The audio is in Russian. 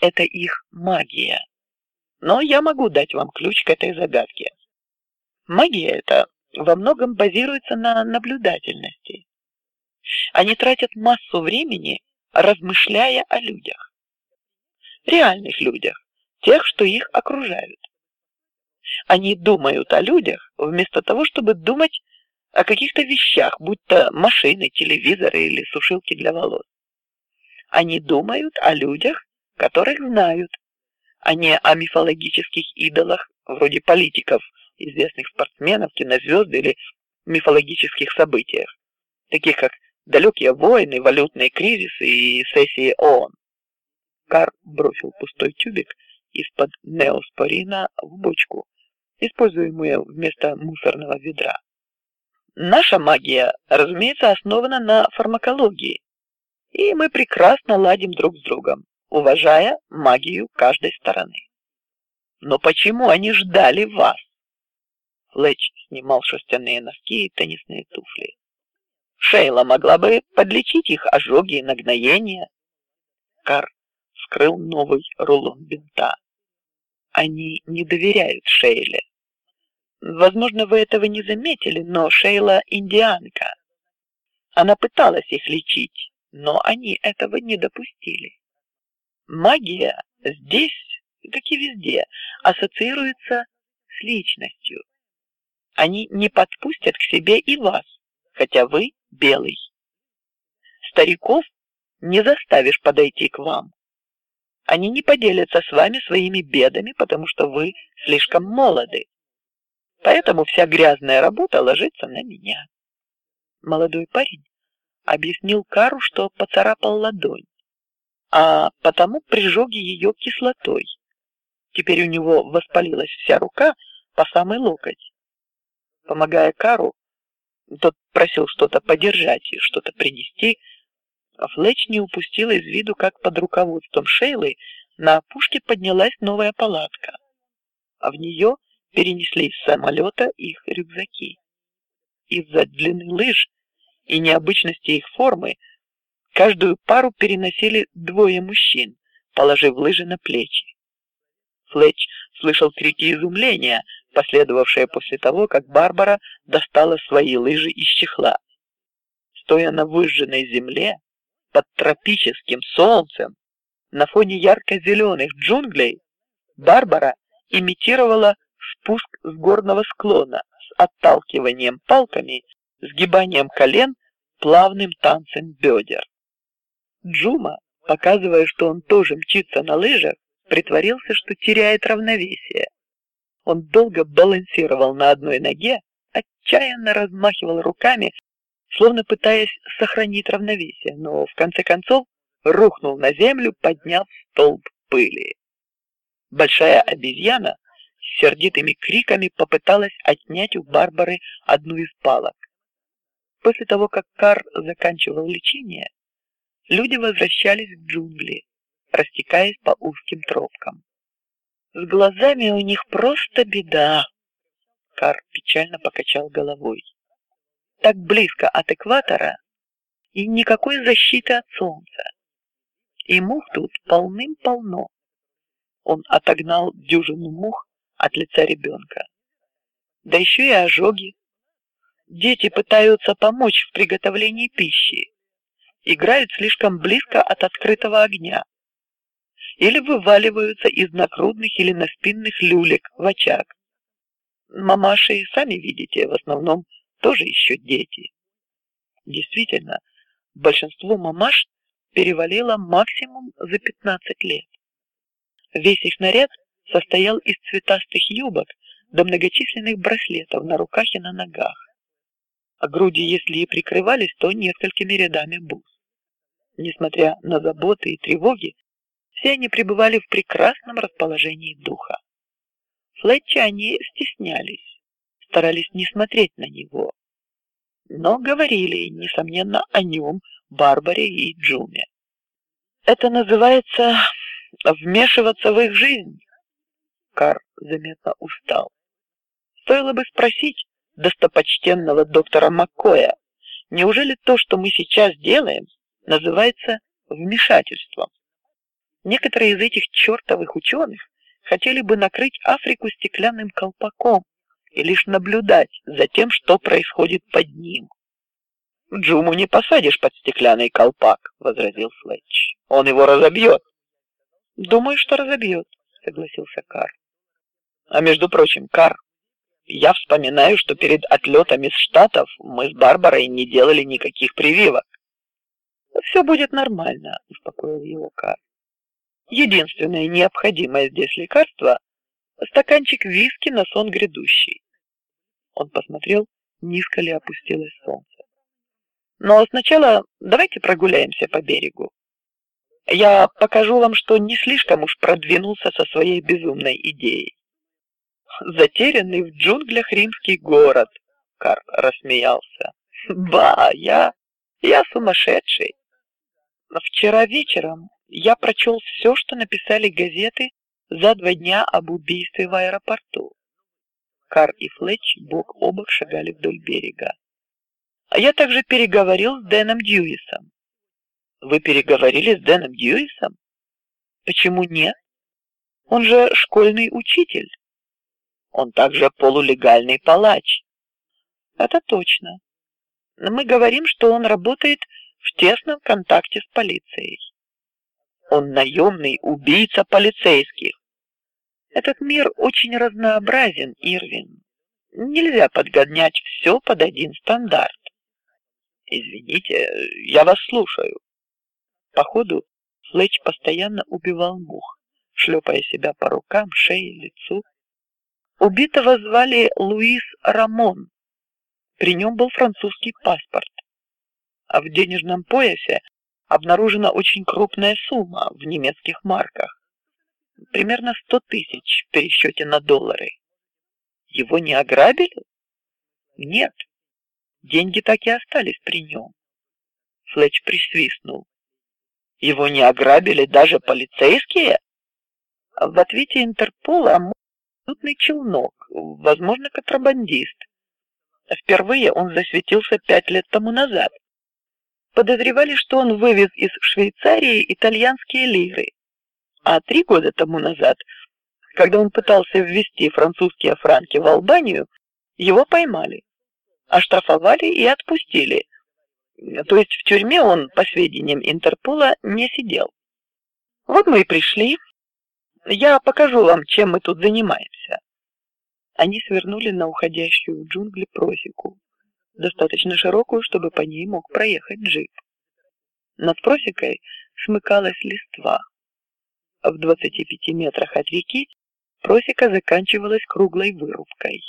это их магия. Но я могу дать вам ключ к этой загадке. Магия эта во многом базируется на наблюдательности. Они тратят массу времени, размышляя о людях, реальных людях, тех, что их окружают. Они думают о людях вместо того, чтобы думать о каких-то вещах, будь то машины, телевизоры или сушилки для волос. Они думают о людях, которых знают, а не о мифологических идолах вроде политиков, известных спортсменов, кинозвезд или мифологических событиях, таких как далекие войны, валютные кризисы и сессии ООН. Кар бросил пустой тюбик из-под неоспорина в бочку, используемую вместо мусорного ведра. Наша магия, разумеется, основана на фармакологии, и мы прекрасно ладим друг с другом, уважая магию каждой стороны. Но почему они ждали вас? Флетч снимал шерстяные носки и теннисные туфли. Шейла могла бы подлечить их ожоги и нагноения. Кар вскрыл новый рулон бинта. Они не доверяют Шейле. Возможно, вы этого не заметили, но Шейла индианка. Она пыталась их лечить, но они этого не допустили. Магия здесь, как и везде, ассоциируется с личностью. Они не подпустят к себе и вас, хотя вы белый. Стариков не заставишь подойти к вам. Они не поделятся с вами своими бедами, потому что вы слишком молоды. Поэтому вся грязная работа ложится на меня. Молодой парень объяснил Кару, что поцарапал ладонь, а потому прижег ее кислотой. Теперь у него воспалилась вся рука по самый локоть. Помогая Кару, тот просил что-то подержать и что-то принести. Флетч не упустил из виду, как под руководством Шейлы на опушке поднялась новая палатка, а в нее перенесли с самолета их рюкзаки. Из-за длины лыж и необычности их формы каждую пару переносили двое мужчин, положив лыжи на плечи. Флетч слышал крики изумления, последовавшие после того, как Барбара достала свои лыжи из чехла. Стоя на выжженной земле под тропическим солнцем на фоне ярко-зеленых джунглей, Барбара имитировала спуск с горного склона с отталкиванием палками, сгибанием колен, плавным танцем бедер. Джума, показывая, что он тоже мчится на лыжах, притворился, что теряет равновесие. Он долго балансировал на одной ноге, отчаянно размахивал руками, словно пытаясь сохранить равновесие, но в конце концов рухнул на землю, подняв столб пыли. Большая обезьяна с сердитыми криками попыталась отнять у Барбары одну из палок. После того, как Кар заканчивал лечение, люди возвращались в джунгли, растекаясь по узким тропкам. С глазами у них просто беда. Кар печально покачал головой. Так близко от экватора и никакой защиты от солнца. И мух тут полным-полно. Он отогнал дюжину мух от лица ребенка. Да еще и ожоги. Дети пытаются помочь в приготовлении пищи, играют слишком близко от открытого огня или вываливаются из накрудных или наспинных люлек в очаг. Мамаши, сами видите, в основном тоже еще дети. Действительно, большинство мамаш перевалило максимум за 15 лет. Весь их наряд состоял из цветастых юбок до многочисленных браслетов на руках и на ногах, а груди, если и прикрывались, то несколькими рядами бус. Несмотря на заботы и тревоги, все они пребывали в прекрасном расположении духа. Флетча они стеснялись, старались не смотреть на него, но говорили, несомненно, о нем, Барбаре и Джуме. Это называется вмешиваться в их жизнь. Кар заметно устал. Стоило бы спросить достопочтенного доктора Маккоя, неужели то, что мы сейчас делаем, называется вмешательством? Некоторые из этих чертовых ученых хотели бы накрыть Африку стеклянным колпаком и лишь наблюдать за тем, что происходит под ним. Джуму не посадишь под стеклянный колпак, возразил Флетч. Он его разобьет. Думаю, что разобьет, согласился Кар. А между прочим, Кар, я вспоминаю, что перед отлетом из Штатов мы с Барбарой не делали никаких прививок. Все будет нормально, успокоил его Кар. Единственное необходимое здесь лекарство – стаканчик виски на сон грядущий. Он посмотрел, низко ли опустилось солнце. Но сначала давайте прогуляемся по берегу. Я покажу вам, что не слишком уж продвинулся со своей безумной идеей. Затерянный в джунглях римский город. Кар рассмеялся. Ба, я, я сумасшедший. Вчера вечером я прочел все, что написали газеты за два дня об убийстве в аэропорту. Кар и Флетч бок о бок шагали вдоль берега. А я также переговорил с Дэном Дьюисом. Вы переговорили с Дэном Дьюисом? Почему нет? Он же школьный учитель. Он также полулегальный палач. Это точно. Мы говорим, что он работает в тесном контакте с полицией. Он наемный убийца полицейских. Этот мир очень разнообразен, Ирвин. Нельзя подгонять все под один стандарт. Извините, я вас слушаю. Походу, Флетч постоянно убивал мух, шлепая себя по рукам, шее, лицу. Убитого звали Луис Рамон. При нем был французский паспорт, а в денежном поясе обнаружена очень крупная сумма в немецких марках, примерно сто тысяч в пересчете на доллары. Его не ограбили? Нет, деньги так и остались при нем. Флетч присвистнул. Его не ограбили даже полицейские? В ответе Интерпола мутный челнок, возможно, контрабандист. Впервые он засветился пять лет тому назад. Подозревали, что он вывез из Швейцарии итальянские лиры, а три года тому назад, когда он пытался ввести французские франки в Албанию, его поймали, оштрафовали и отпустили то есть в тюрьме он, по сведениям Интерпола, не сидел. Вот мы и пришли. Я покажу вам, чем мы тут занимаемся. Они свернули на уходящую в джунгли просеку, достаточно широкую, чтобы по ней мог проехать джип. Над просекой смыкалась листва. В двадцати пяти метрах от реки просека заканчивалась круглой вырубкой.